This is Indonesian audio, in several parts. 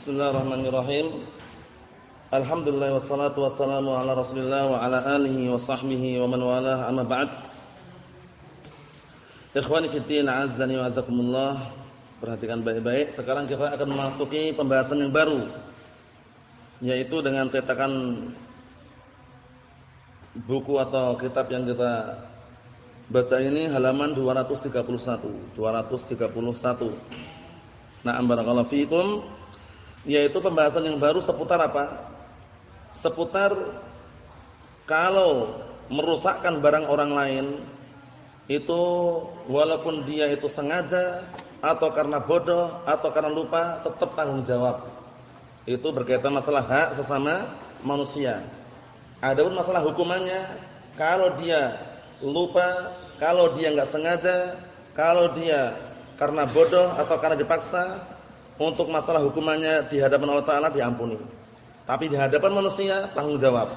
Bismillahirrahmanirrahim. Alhamdulillah wassalatu wassalamu ala Rasulillah wa ala alihi wa sahbihi wa man walah amma ba'd. Ikhwani fi din, azzani wa azakumullah. Perhatikan baik-baik. Sekarang kita akan memasuki pembahasan yang baru yaitu dengan cetakan buku atau kitab yang kita baca ini halaman 231. 231. Na'am barakallahu fiikum yaitu pembahasan yang baru seputar apa? Seputar kalau merusakkan barang orang lain itu walaupun dia itu sengaja atau karena bodoh atau karena lupa tetap tanggung jawab. Itu berkaitan masalah hak sesama manusia. Adapun masalah hukumannya kalau dia lupa, kalau dia enggak sengaja, kalau dia karena bodoh atau karena dipaksa untuk masalah hukumannya di hadapan Allah Taala diampuni. Tapi di hadapan manusia tanggung jawab.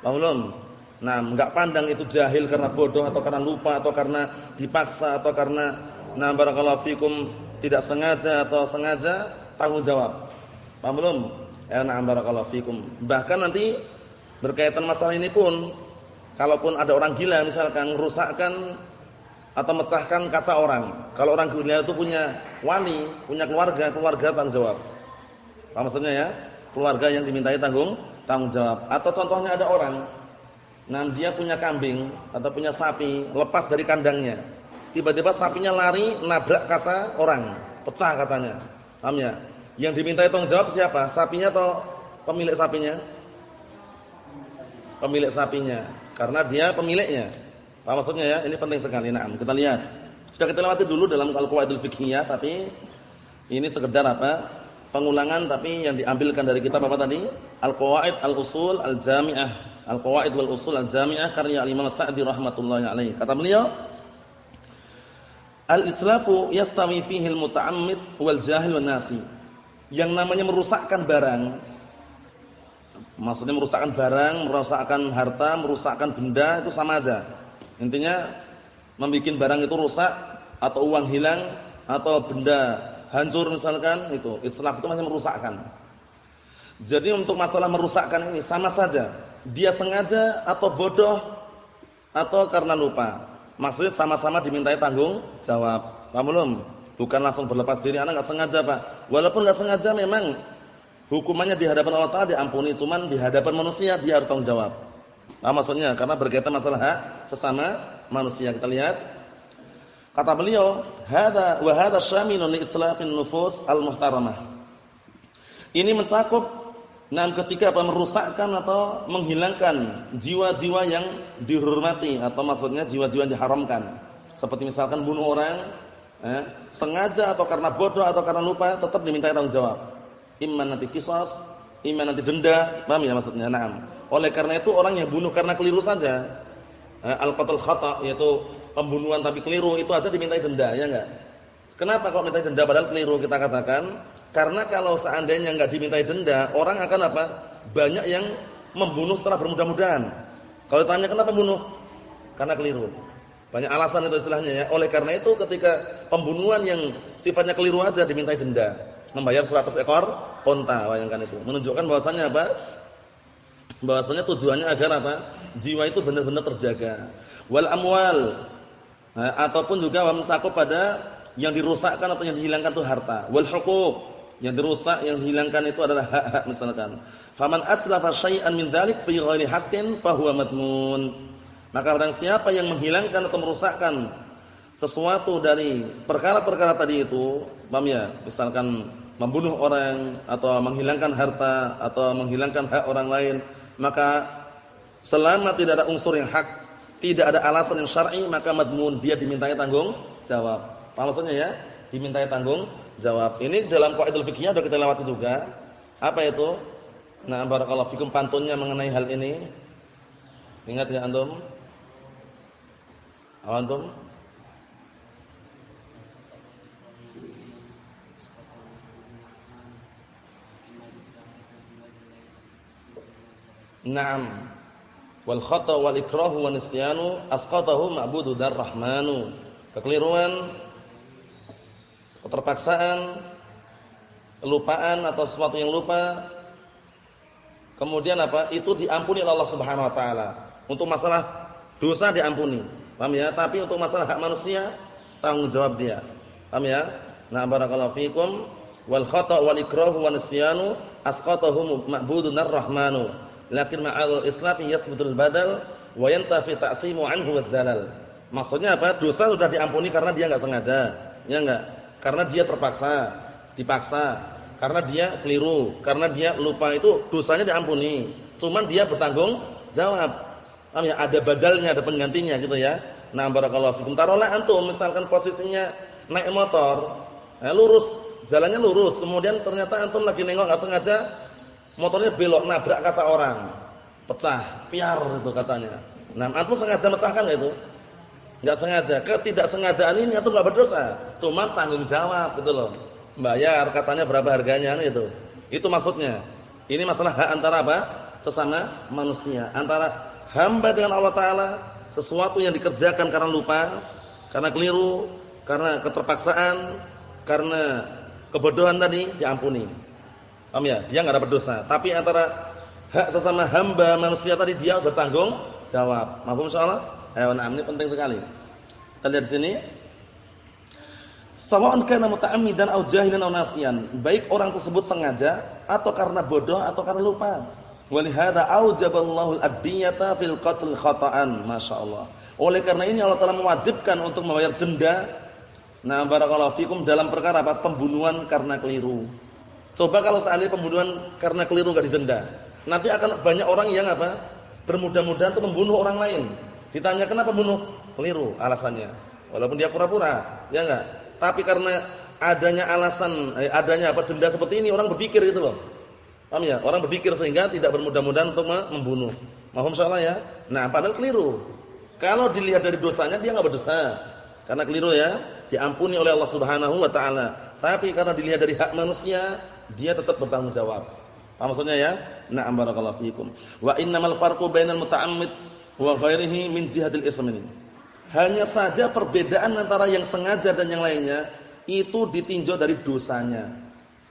Paham? Nah, enggak pandang itu jahil karena bodoh atau karena lupa atau karena dipaksa atau karena nah barakallahu fikum tidak sengaja atau sengaja tanggung jawab. Paham belum? Ya na'am barakallahu fikum. Bahkan nanti berkaitan masalah ini pun kalaupun ada orang gila misalkan merusakkan atau mecahkan kaca orang. Kalau orang gila itu punya wali, punya keluarga, keluarga tanggung jawab. Apa maksudnya ya? Keluarga yang dimintai tanggung tanggung jawab. Atau contohnya ada orang, nah dia punya kambing atau punya sapi, lepas dari kandangnya. Tiba-tiba sapinya lari nabrak kaca orang, pecah katanya. Paham ya? Yang dimintai tanggung jawab siapa? Sapinya atau pemilik sapinya? Pemilik sapinya. Karena dia pemiliknya. Apa maksudnya ya? Ini penting sekali. Nah, kita lihat. Sudah kita lewati dulu dalam Al-Qawaidul Fiqhiyah, tapi ini sekedar apa? Pengulangan tapi yang diambilkan dari kitab apa tadi? Al-Qawaid Al-Usul Al-Jami'ah. Al-Qawaid wal Usul Al-Jami'ah karya Imam Sa'di rahimatullah alaihi. Kata beliau, Al-itlafu yastawi fihi al-muta'ammid wal jahil wan nasi. Yang namanya merusakkan barang maksudnya merusakkan barang, merusakkan harta, merusakkan benda itu sama aja. Intinya membuat barang itu rusak atau uang hilang atau benda hancur misalkan itu itlaf itu masih merusakkan. Jadi untuk masalah merusakkan ini sama saja. Dia sengaja atau bodoh atau karena lupa. Maksudnya sama-sama dimintai tanggung jawab. Paham belum? Bukan langsung berlepas diri anak enggak sengaja, Pak. Walaupun enggak sengaja memang hukumannya di hadapan Allah Taala diampuni, cuman di hadapan manusia dia harus tanggung jawab. Nah, maksudnya karena berkaitan masalah hak sesama manusia. Kita lihat kata beliau, "Hadza wa hadza syamilun li itlafin nufus al-muhtaramah." Ini mencakup enam ketika apa merusakkan atau menghilangkan jiwa-jiwa yang dihormati atau maksudnya jiwa-jiwa yang diharamkan. Seperti misalkan bunuh orang eh, sengaja atau karena bodoh atau karena lupa tetap diminta tanggung jawab. Imman nanti kisos, imman nanti denda, paham ya maksudnya? Naam. Oleh karena itu orang yang bunuh karena keliru saja, eh, al-qatl khata yaitu pembunuhan tapi keliru itu aja dimintai denda, ya enggak? Kenapa kok minta denda padahal keliru kita katakan? Karena kalau seandainya enggak dimintai denda, orang akan apa? Banyak yang membunuh setelah bermudah-mudahan. Kalau tanya kenapa bunuh? Karena keliru. Banyak alasan itu istilahnya ya. Oleh karena itu ketika pembunuhan yang sifatnya keliru aja dimintai denda, membayar 100 ekor unta, bayangkan itu. Menunjukkan bahwasannya apa? Bahwasanya tujuannya agar apa? Jiwa itu benar-benar terjaga. Wal amwal nah, ataupun juga mencakup pada yang dirusakkan atau yang dihilangkan itu harta. Wal huquq yang dirusak yang dihilangkan itu adalah hak-hak misalkan. Faman atlafa syai'an min dzalik fi ghairi haqqin fa huwa madmun. Maka orang siapa yang menghilangkan atau merusakkan sesuatu dari perkara-perkara tadi itu, paham ya? Misalkan membunuh orang atau menghilangkan harta atau menghilangkan hak orang lain maka selama tidak ada unsur yang hak, tidak ada alasan yang syar'i, maka madmun dia dimintai tanggung jawab. Apa maksudnya ya? Dimintai tanggung jawab. Ini dalam qaidul fikihnya sudah kita lewati juga. Apa itu? Nah, barakallahu fikum pantunnya mengenai hal ini. Ingat ya antum? Antum? Naam. Wal khata wal ikrahu wa nisyanu asqatahu ma'budu rahmanu. Kekeliruan, keterpaksaan, kelupaan atau sesuatu yang lupa kemudian apa? Itu diampuni oleh Allah Subhanahu wa taala. Untuk masalah dosa diampuni. Paham ya? Tapi untuk masalah hak manusia tanggung jawab dia. Paham ya? Nah, barakallahu fikum wal khata' wal ikrahu wan nisyanu asqatahu ma'budun ar-rahmanu. Lakin ma'al islafi yathbutul badal wa yantafi ta'thimu anhu wazzalal. Maksudnya apa? Dosa sudah diampuni karena dia enggak sengaja. Ya enggak? Karena dia terpaksa, dipaksa karena dia keliru, karena dia lupa itu dosanya diampuni. Cuman dia bertanggung jawab. Paham ya? Ada badalnya, ada penggantinya gitu ya. Nah, barakallahu fikum. Taruhlah antum misalkan posisinya naik motor, nah, lurus, jalannya lurus, kemudian ternyata antum lagi nengok enggak sengaja motornya belok nabrak kaca orang. Pecah, piar itu kacanya. Nah, antum sengaja metahkan itu? Enggak sengaja. Ketidaksengajaan ini antum enggak berdosa, cuman tanggung jawab gitu loh bayar katanya berapa harganya kan itu. Itu maksudnya. Ini masalah hak antara apa? Sesama manusia. Antara hamba dengan Allah Taala, sesuatu yang dikerjakan karena lupa, karena keliru, karena keterpaksaan, karena kebodohan tadi diampuni. Paham ya? Dia enggak ada berdosa. Tapi antara hak sesama hamba manusia tadi dia bertanggung jawab. Mahfum insyaallah? Ayo, nah, ini penting sekali. Kita lihat di sini. Sawa'un kana muta'ammidan aw jahilan aw nasiyan. Baik orang tersebut sengaja atau karena bodoh atau karena lupa. Walihada aujaballahu al-adiyata fil qatl khata'an. Masyaallah. Oleh karena ini Allah Taala mewajibkan untuk membayar denda. Nah, barakallahu fikum dalam perkara apa? Pembunuhan karena keliru. Coba kalau seandainya pembunuhan karena keliru enggak didenda. Nanti akan banyak orang yang apa? Bermudah-mudahan untuk membunuh orang lain. Ditanya kenapa bunuh? Keliru alasannya. Walaupun dia pura-pura, ya enggak? Tapi karena adanya alasan, eh, adanya apa denda seperti ini orang berpikir gitu loh. Paham ya? Orang berpikir sehingga tidak bermudah-mudahan untuk membunuh. Mohon salah ya. Nah, padahal keliru. Kalau dilihat dari dosanya dia enggak berdosa. Karena keliru ya, diampuni oleh Allah Subhanahu wa taala. Tapi karena dilihat dari hak manusia, dia tetap bertanggung jawab. Apa maksudnya ya? Na'am barakallahu fikum. Wa innamal farqu bainal muta'ammid wa ghairihi min jihadil ismi. Hanya saja perbedaan antara yang sengaja dan yang lainnya itu ditinjau dari dosanya.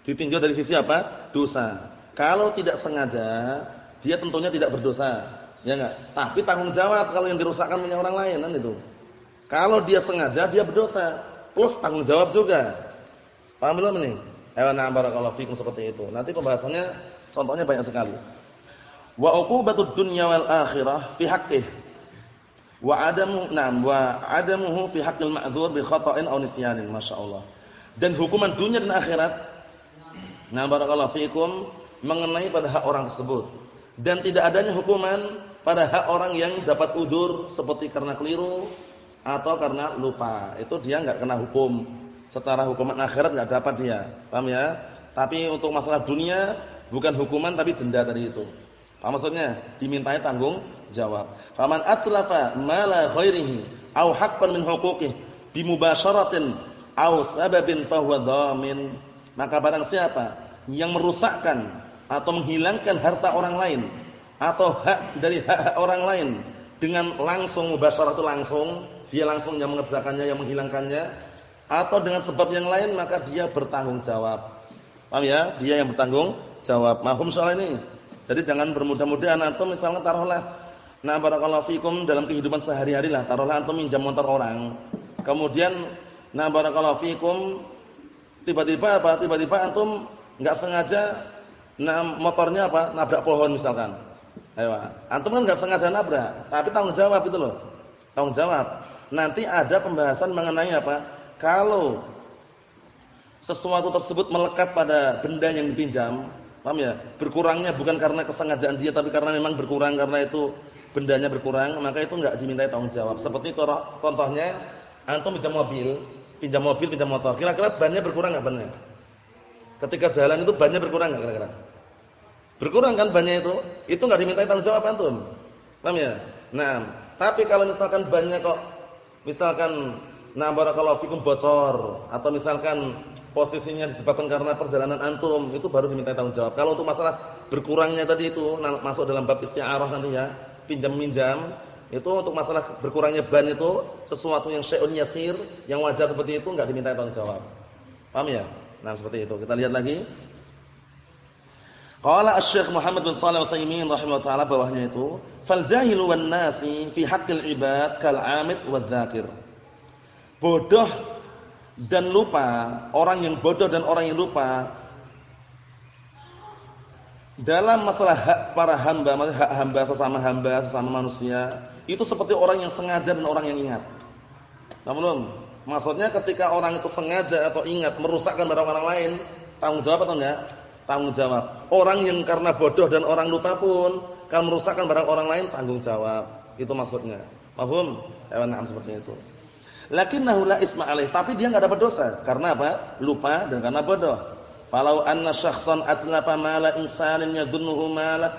Ditinjau dari sisi apa? Dosa. Kalau tidak sengaja, dia tentunya tidak berdosa. Ya enggak? Tapi tanggung jawab kalau yang dirusakkan punya orang lain kan itu. Kalau dia sengaja, dia berdosa. Plus tanggung jawab juga. Paham belum ini? Ayo na barakallahu fikum seperti itu. Nanti pembahasannya contohnya banyak sekali. Wa uqubatud dunya wal akhirah fi haqqihi wa adamu nam wa adamuhu fi haqqil ma'dzur bi khata'in aw nisyanin masyaallah. Dan hukuman dunia dan akhirat nah barakallahu fikum mengenai pada hak orang tersebut. Dan tidak adanya hukuman pada hak orang yang dapat udur seperti karena keliru atau karena lupa. Itu dia enggak kena hukum secara hukuman akhirat enggak dapat dia paham ya tapi untuk masalah dunia bukan hukuman tapi denda tadi itu apa maksudnya dimintai tanggung jawab. Faman atlafa mala khairihi aw haqqan min huquqihi bimubasyaratin aw sababin fahuwa dhamin. Maka barang siapa yang merusakkan atau menghilangkan harta orang lain atau hak dari hak, -hak orang lain dengan langsung mubasyarah itu langsung, dia langsung yang mengerjakannya, yang menghilangkannya atau dengan sebab yang lain maka dia bertanggung jawab. Paham ya? Dia yang bertanggung jawab. Mahum soal ini. Jadi jangan bermudah-mudahan atau misalnya taruhlah Nah, barakallahu fikum dalam kehidupan sehari-hari lah, taruhlah antum minjam motor orang. Kemudian nah barakallahu fikum tiba-tiba apa? Tiba-tiba antum enggak sengaja nah motornya apa? nabrak pohon misalkan. Ayo, antum kan enggak sengaja nabrak, tapi tanggung jawab itu loh. Tanggung jawab. Nanti ada pembahasan mengenai apa? Kalau sesuatu tersebut melekat pada benda yang dipinjam, paham ya? Berkurangnya bukan karena kesengajaan dia tapi karena memang berkurang karena itu bendanya berkurang, maka itu enggak dimintai tanggung jawab. Seperti contohnya antum pinjam mobil, pinjam mobil, pinjam motor. Kira-kira bannya berkurang enggak bannya? Ketika jalan itu bannya berkurang enggak kira-kira? Berkurang kan bannya itu? Itu enggak dimintai tanggung jawab antum. Paham ya? Nah, tapi kalau misalkan bannya kok misalkan nah barakallahu fikum bocor atau misalkan posisinya disebabkan karena perjalanan antum, itu baru dimintai tanggung jawab. Kalau untuk masalah berkurangnya tadi itu masuk dalam bab isti'arah nanti ya pinjam-minjam itu untuk masalah berkurangnya ban itu sesuatu yang syai'un yasir, yang wajar seperti itu enggak diminta tanggung jawab. Paham ya? Nah, seperti itu. Kita lihat lagi. Qala Asy-Syaikh Muhammad bin Shalih Al-Utsaimin rahimahullah taala bawahnya itu, "Fal jahilu wan nasi fi haqqil ibad kal 'amid wadz dzakir." Bodoh dan lupa, orang yang bodoh dan orang yang lupa dalam masalah hak para hamba, maksudnya hak hamba sesama hamba, sesama manusia, itu seperti orang yang sengaja dan orang yang ingat. Namun, maksudnya ketika orang itu sengaja atau ingat merusakkan barang orang lain, tanggung jawab atau enggak? tanggung jawab. Orang yang karena bodoh dan orang lupa pun kalau merusakkan barang orang lain tanggung jawab. Itu maksudnya. Paham? Hewan seperti itu. Lakinnahu la isma alaih, tapi dia enggak dapat dosa. Karena apa? Lupa dan karena bodoh. Falau anna syakhsan atlafa mala insanin yadhunnuhu mala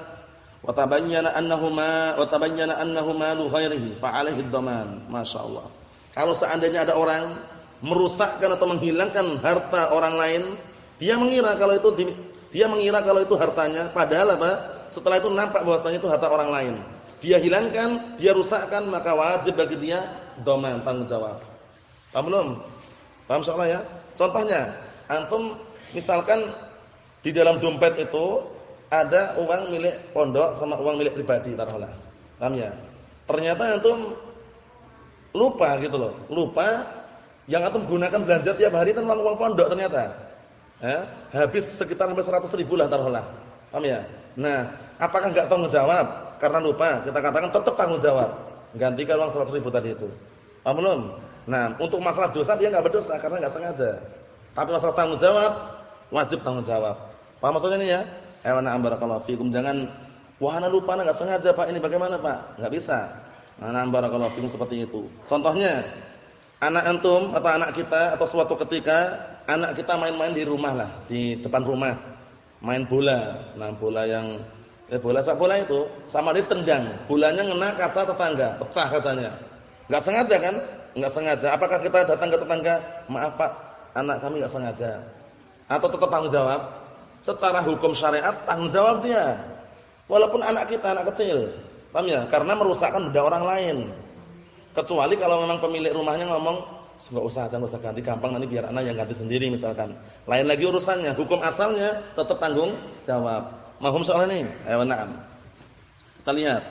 wa tabayyana annahu ma wa tabayyana annahu malu ghairihi fa alaihi ad-daman. Masyaallah. Kalau seandainya ada orang merusakkan atau menghilangkan harta orang lain, dia mengira kalau itu dia mengira kalau itu hartanya, padahal apa? Setelah itu nampak bahwasanya itu harta orang lain. Dia hilangkan, dia rusakkan, maka wajib bagi dia doman tanggung jawab. Paham belum? Paham soalnya ya? Contohnya, antum misalkan di dalam dompet itu ada uang milik pondok sama uang milik pribadi taruhlah. Paham ya? Ternyata antum lupa gitu loh. Lupa yang antum gunakan belanja tiap hari itu uang uang pondok ternyata eh, habis sekitar sampai 100 ribu lah taruhlah. Paham ya? Nah, apakah enggak tanggung jawab karena lupa? Kita katakan tetap tanggung jawab. Gantikan uang 100 ribu tadi itu. Paham belum? Nah, untuk masalah dosa dia enggak berdosa karena enggak sengaja. Tapi masalah tanggung jawab wajib tanggung jawab. Paham maksudnya ini ya? Awana barakallahu fikum. Jangan wahana lupa enggak sengaja Pak, ini bagaimana Pak? Enggak bisa. Ana barakallahu fikum seperti itu. Contohnya, anak antum atau anak kita atau suatu ketika anak kita main-main di rumah lah, di depan rumah. Main bola. Nah, bola yang eh bola sepak bola itu sama ditendang. Bolanya ngena kaca tetangga, pecah katanya. Enggak sengaja kan? Enggak sengaja. Apakah kita datang ke tetangga, "Maaf Pak, anak kami enggak sengaja." Atau tetap tanggung jawab? Secara hukum syariat tanggung jawab dia. Walaupun anak kita anak kecil. Paham ya? Karena merusakkan benda orang lain. Kecuali kalau memang pemilik rumahnya ngomong, Enggak usah, jangan usah ganti gampang nanti biar anak yang ganti sendiri misalkan. Lain lagi urusannya, hukum asalnya tetap tanggung jawab. Mahum soal ini? Ayo na'am. Kita lihat.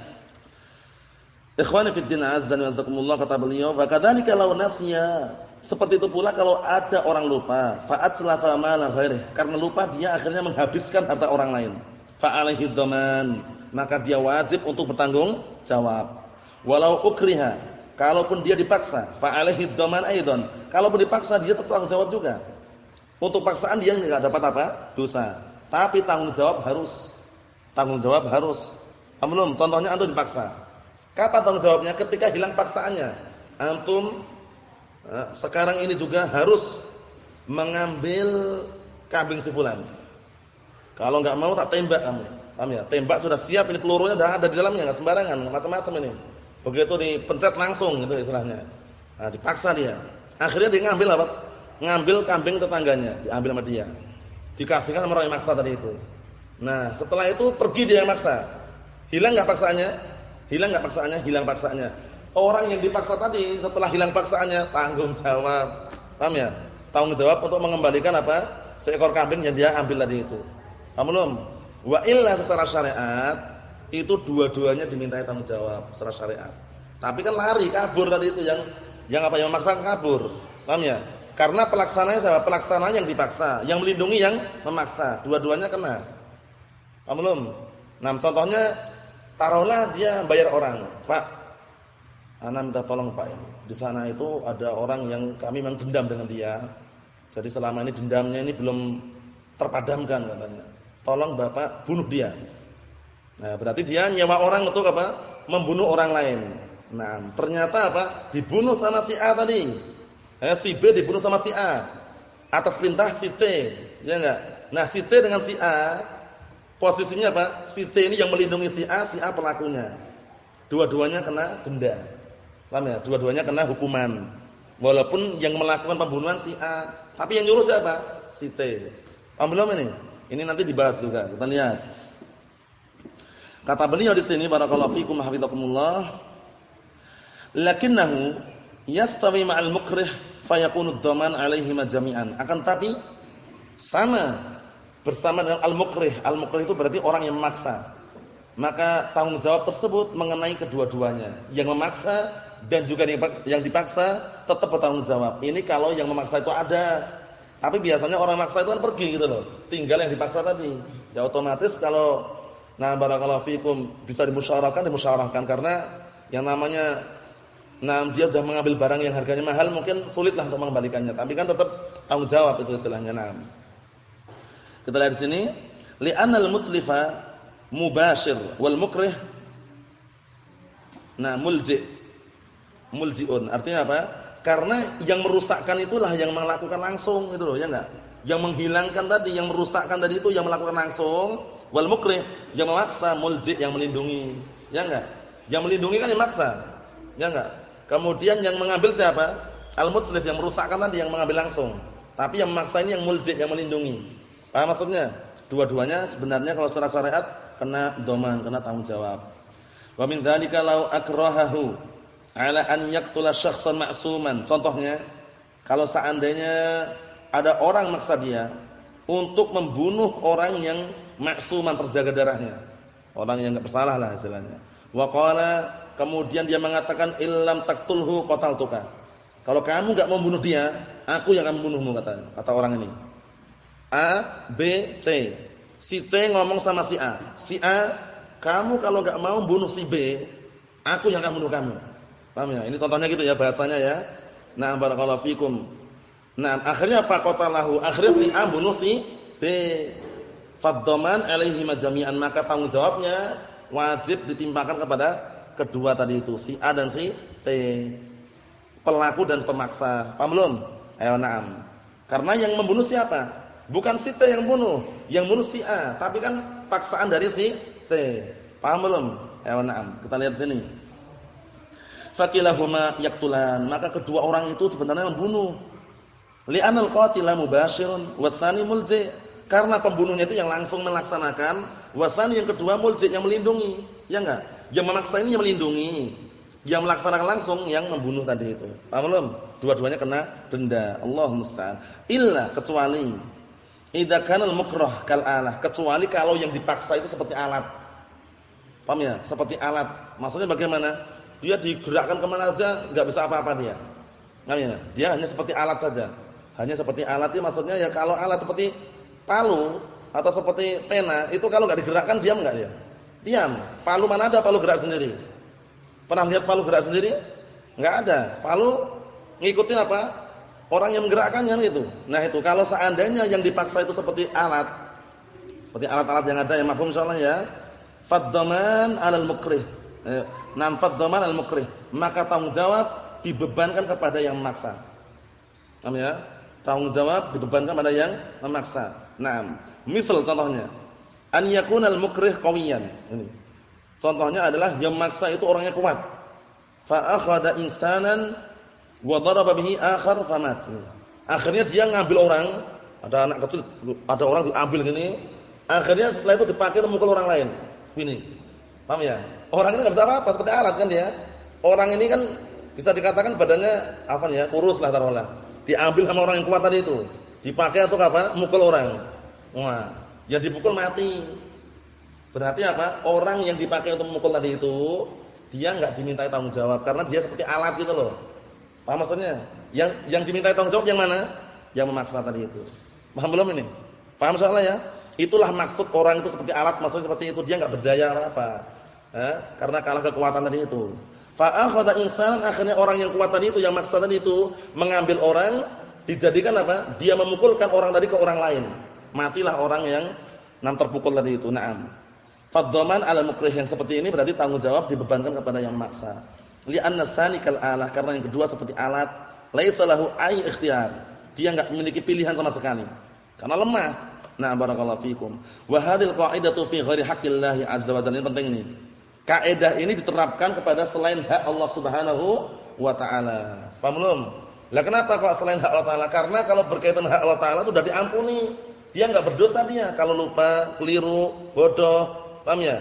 Ikhwani fi din azza wa jazakumullah kata beliau, "Wa kadzalika law nasiya" Seperti itu pula kalau ada orang lupa, fa'at salafa mala ghairi, karena lupa dia akhirnya menghabiskan harta orang lain. Fa alaihi dhaman, maka dia wajib untuk bertanggung jawab. Walau ukriha, Kalaupun dia dipaksa, fa alaihi dhaman aidan. Kalaupun dipaksa dia tetap tanggung jawab juga. Untuk paksaan dia enggak dapat apa? Dosa. Tapi tanggung jawab harus. Tanggung jawab harus. Belum, contohnya antum dipaksa. Kapan tanggung jawabnya? Ketika hilang paksaannya. Antum eh, sekarang ini juga harus mengambil kambing si fulan. Kalau enggak mau tak tembak kamu. Paham ya? Tembak sudah siap ini pelurunya sudah ada di dalamnya enggak sembarangan, macam-macam ini. Begitu dipencet langsung itu istilahnya. Nah, dipaksa dia. Akhirnya dia ngambil apa? Ngambil kambing tetangganya, diambil sama dia. Dikasihkan sama orang yang maksa tadi itu. Nah, setelah itu pergi dia yang maksa. Hilang enggak paksaannya? Hilang enggak paksaannya? Hilang paksaannya. Orang yang dipaksa tadi setelah hilang paksaannya tanggung jawab. Paham ya? Tanggung jawab untuk mengembalikan apa? Seekor kambing yang dia ambil tadi itu. Paham belum? Wa illa secara syariat itu dua-duanya dimintai tanggung jawab secara syariat. Tapi kan lari, kabur tadi itu yang yang apa yang memaksa kabur. Paham ya? Karena pelaksananya siapa? Pelaksananya yang dipaksa, yang melindungi yang memaksa. Dua-duanya kena. Paham belum? Nah, contohnya taruhlah dia bayar orang, "Pak, ana minta tolong Pak. Di sana itu ada orang yang kami memang dendam dengan dia. Jadi selama ini dendamnya ini belum terpadamkan katanya. Tolong Bapak bunuh dia." Nah, berarti dia nyewa orang untuk apa? Membunuh orang lain. Nah, ternyata apa? Dibunuh sama si A tadi. Eh, si B dibunuh sama si A. Atas perintah si C. Ya enggak? Nah, si C dengan si A posisinya apa? Si C ini yang melindungi si A, si A pelakunya. Dua-duanya kena denda. Paham ya? Dua-duanya kena hukuman. Walaupun yang melakukan pembunuhan si A, tapi yang nyuruh siapa? Si C. Paham ini? Ini nanti dibahas juga. Kita lihat. Kata beliau di sini barakallahu fikum hafizakumullah. Lakinnahu yastawi ma'al mukrih fayakunu dhaman 'alaihi jami'an. Akan tapi sama bersama dengan al-mukrih. Al-mukrih itu berarti orang yang memaksa. Maka tanggung jawab tersebut mengenai kedua-duanya. Yang memaksa dan juga yang dipaksa tetap bertanggung jawab. Ini kalau yang memaksa itu ada. Tapi biasanya orang maksa itu kan pergi gitu loh. Tinggal yang dipaksa tadi. Ya otomatis kalau nah barakallahu fikum bisa dimusyawarahkan dimusyawarahkan karena yang namanya nah dia sudah mengambil barang yang harganya mahal mungkin sulitlah untuk mengembalikannya. Tapi kan tetap tanggung jawab itu istilahnya. Nah. Kita lihat di sini, li'anal mutslifa mubashir wal mukrih nah mulji. Muljiun. Artinya apa? Karena yang merusakkan itulah yang melakukan langsung itu loh, ya enggak? Yang menghilangkan tadi, yang merusakkan tadi itu yang melakukan langsung, wal mukrih yang memaksa, mulji yang melindungi. Ya enggak? Yang melindungi kan yang maksa. Ya enggak? Kemudian yang mengambil siapa? Al-mutlif yang merusakkan tadi yang mengambil langsung. Tapi yang memaksa ini yang mulji yang melindungi. Paham maksudnya? Dua-duanya sebenarnya kalau secara syariat kena doman, kena tanggung jawab. Wa min dzalika law akrahahu ala an yaqtula syakhsan ma'suman. Contohnya, kalau seandainya ada orang maksa dia untuk membunuh orang yang maksuman terjaga darahnya. Orang yang enggak bersalah lah istilahnya. Wa qala kemudian dia mengatakan illam taqtulhu qataltuka. Kalau kamu enggak membunuh dia, aku yang akan membunuhmu kata kata orang ini. A, B, C. Si C ngomong sama si A. Si A, kamu kalau enggak mau bunuh si B, aku yang akan bunuh kamu. Paham ya? Ini contohnya gitu ya bahasanya ya. Nah, barakallahu fikum. Nah, akhirnya apa qatalahu? Akhirnya si A bunuh si B. Faddaman alaihi majami'an, maka tanggung jawabnya wajib ditimpakan kepada kedua tadi itu, si A dan si C. Pelaku dan pemaksa. Paham belum? Ayo na'am. Karena yang membunuh siapa? Bukan si C yang bunuh, yang bunuh si A, tapi kan paksaan dari si C. Paham belum? Ya na'am. Kita lihat sini. Fakilahuma yaqtulan, maka kedua orang itu sebenarnya membunuh. Li'anal qatila mubashirun wasani mulji. Karena pembunuhnya itu yang langsung melaksanakan, wasani yang kedua mulji yang melindungi. Ya enggak? Yang memaksa ini yang melindungi. Yang melaksanakan langsung yang membunuh tadi itu. Paham belum? Dua-duanya kena denda. Allah musta'an. Illa kecuali Idza kana al-mukrah kal alah, kecuali kalau yang dipaksa itu seperti alat. Paham ya? Seperti alat. Maksudnya bagaimana? Dia digerakkan ke mana saja enggak bisa apa-apa dia. Paham ya? Dia hanya seperti alat saja. Hanya seperti alat itu maksudnya ya kalau alat seperti palu atau seperti pena, itu kalau enggak digerakkan diam enggak dia? Diam. Palu mana ada palu gerak sendiri? Pernah lihat palu gerak sendiri? Enggak ada. Palu ngikutin apa? Orang yang menggerakkannya itu. Nah itu kalau seandainya yang dipaksa itu seperti alat, seperti alat-alat yang ada yang mafhum insyaallah ya. Faddaman 'alal mukrih. Eh, nam faddaman 'alal mukrih. Maka tanggung jawab dibebankan kepada yang memaksa. Paham ya? Tanggung jawab dibebankan kepada yang memaksa. Naam. Misal contohnya, an yakunal mukrih qawiyan. Ini. Contohnya adalah yang memaksa itu orangnya kuat. Fa akhadha insanan wa daraba bihi akhar famat. Akhirnya dia ngambil orang, ada anak kecil, ada orang diambil gini, akhirnya setelah itu dipakai untuk mukul orang lain. Ini. Paham ya? Orang ini enggak bisa apa-apa seperti alat kan dia. Orang ini kan bisa dikatakan badannya apa ya, kurus lah taruhlah. Diambil sama orang yang kuat tadi itu. Dipakai untuk apa? Mukul orang. Wah, yang dipukul mati. Berarti apa? Orang yang dipakai untuk memukul tadi itu dia enggak dimintai tanggung jawab karena dia seperti alat gitu loh. Paham maksudnya? Yang yang diminta tanggung jawab yang mana? Yang memaksa tadi itu. Paham belum ini? Paham soalnya ya? Itulah maksud orang itu seperti alat, maksudnya seperti itu dia enggak berdaya apa. Eh? Karena kalah kekuatan tadi itu. Fa akhadha insan akhirnya orang yang kuat tadi itu yang maksa tadi itu mengambil orang dijadikan apa? Dia memukulkan orang tadi ke orang lain. Matilah orang yang nam terpukul tadi itu. Naam. Fadhaman 'ala mukrih yang seperti ini berarti tanggung jawab dibebankan kepada yang memaksa li'anna sanikal alah karena yang kedua seperti alat laisa lahu ay ikhtiyar dia enggak memiliki pilihan sama sekali. Karena lemah. Nah barakallahu fikum. Wa hadhil qa'idatu fi ghairi haqqillah azza wa jalla. Ini penting ini. Kaidah ini diterapkan kepada selain hak Allah Subhanahu wa taala. Paham belum? Lah kenapa kok selain hak Allah taala? Karena kalau berkaitan hak Allah taala sudah diampuni dia enggak berdosa dia kalau lupa keliru bodoh paham ya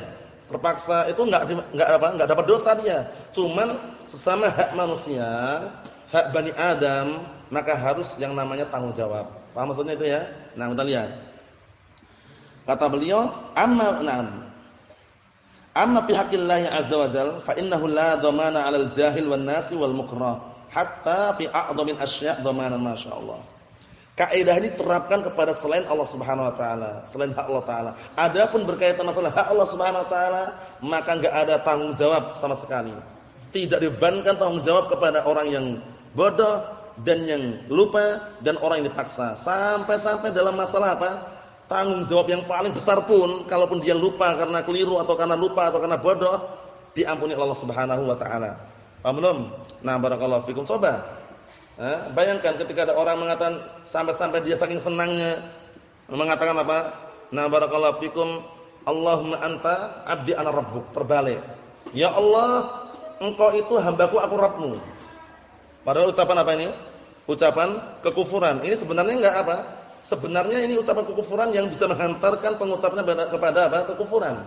terpaksa itu enggak enggak apa enggak dapat dosa dia. Cuman sesama hak manusia, hak Bani Adam, maka harus yang namanya tanggung jawab. Paham maksudnya itu ya? Nah, kita lihat. Kata beliau, amma na'am. Amma fi haqqillahi azza wa jalla fa innahu la dhamana 'alal jahil wan nasi wal mukrah hatta fi a'dhamil asya' dhamanan masyaallah. Kaidah ini terapkan kepada selain Allah Subhanahu wa taala, selain hak Allah taala. Adapun berkaitan masalah hak Allah Subhanahu wa taala, maka enggak ada tanggung jawab sama sekali. Tidak dibebankan tanggung jawab kepada orang yang bodoh dan yang lupa dan orang yang dipaksa. Sampai-sampai dalam masalah apa? Tanggung jawab yang paling besar pun kalaupun dia lupa karena keliru atau karena lupa atau karena bodoh, diampuni Allah Subhanahu wa taala. Paham belum? Nah, barakallahu fikum. Coba Eh, bayangkan ketika ada orang mengatakan sampai-sampai dia saking senangnya mengatakan apa? Na barakallahu fikum Allahumma anta abdi ana rabbuk. Terbalik. Ya Allah, engkau itu hambaku aku Rabbmu. Padahal ucapan apa ini? Ucapan kekufuran. Ini sebenarnya enggak apa? Sebenarnya ini ucapan kekufuran yang bisa menghantarkan pengucapnya kepada apa? Kekufuran.